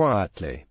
quietly.